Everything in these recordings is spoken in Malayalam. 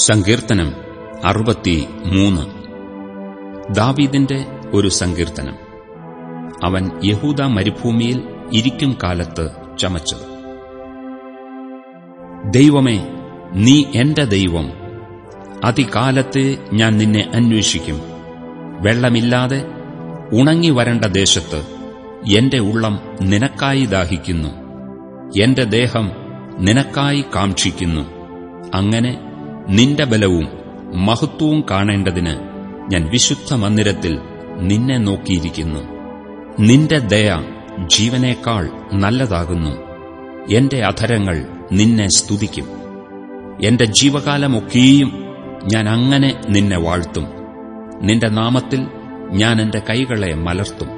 സങ്കീർത്തനം അറുപത്തി മൂന്ന് ദാവീദിന്റെ ഒരു സങ്കീർത്തനം. അവൻ യഹൂദ മരുഭൂമിയിൽ ഇരിക്കും കാലത്ത് ചമച്ചത്. ദൈവമേ നീ എന്റെ ദൈവം. അതികാലത്തെ ഞാൻ നിന്നെ അന്വേഷിക്കും. വെള്ളമില്ലാതെ ഉണങ്ങി വരണ്ട ദേശത്ത് എന്റെ ഉള്ളം നിനക്കായി ദാഹിക്കുന്നു. എന്റെ ദേഹം നിനക്കായി കാക്ഷിക്കുന്നു. അങ്ങനെ നിന്റെ ബലവും മഹത്വവും കാണേണ്ടതിന് ഞാൻ വിശുദ്ധ മന്ദിരത്തിൽ നിന്നെ നോക്കിയിരിക്കുന്നു. നിന്റെ ദയ ജീവനേക്കാൾ നല്ലതാകുന്നു. എന്റെ അധരങ്ങൾ നിന്നെ സ്തുതിക്കും. എന്റെ ജീവകാലമൊക്കെയും ഞാൻ അങ്ങനെ നിന്നെ വാഴ്ത്തും. നിന്റെ നാമത്തിൽ ഞാൻ എന്റെ കൈകളെ മലർത്തും.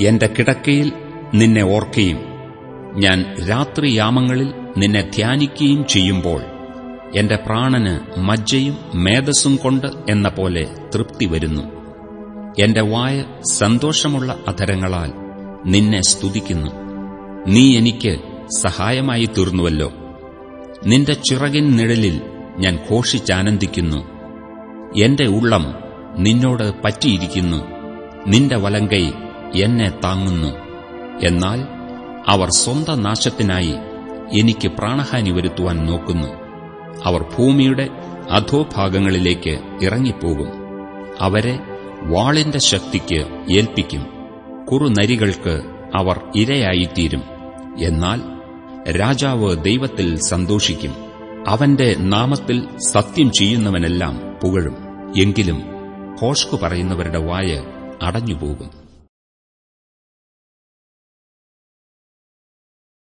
എന്റെ കിടക്കയിൽ നിന്നെ ഓർക്കുകയും ഞാൻ രാത്രിയാമങ്ങളിൽ നിന്നെ ധ്യാനിക്കുകയും ചെയ്യുമ്പോൾ എന്റെ പ്രാണന് മജ്ജയും മേധസ്സും കൊണ്ട് എന്ന പോലെ തൃപ്തി വരുന്നു. എന്റെ വായ സന്തോഷമുള്ള അധരങ്ങളാൽ നിന്നെ സ്തുതിക്കുന്നു. നീ എനിക്ക് സഹായമായി തീർന്നുവല്ലോ. നിന്റെ ചിറകിൻ നിഴലിൽ ഞാൻ ഘോഷിച്ചാനന്ദിക്കുന്നു. എന്റെ ഉള്ളം നിന്നോട് പറ്റിയിരിക്കുന്നു. നിന്റെ വലങ്കൈ എന്നെ താങ്ങുന്നു. എന്നാൽ അവർ സ്വന്തം നാശത്തിനായി എനിക്ക് പ്രാണഹാനി വരുത്തുവാൻ നോക്കുന്നു. അവർ ഭൂമിയുടെ അധോഭാഗങ്ങളിലേക്ക് ഇറങ്ങിപ്പോകും. അവരെ വാളിന്റെ ശക്തിക്ക് ഏൽപ്പിക്കും. കുറുനരികൾക്ക് അവർ ഇരയായിത്തീരും. എന്നാൽ രാജാവ് ദൈവത്തിൽ സന്തോഷിക്കും. അവന്റെ നാമത്തിൽ സത്യം ചെയ്യുന്നവനെല്ലാം പുകഴും. എങ്കിലും ഹോഷ്കു പറയുന്നവരുടെ വായ അടഞ്ഞുപോകും.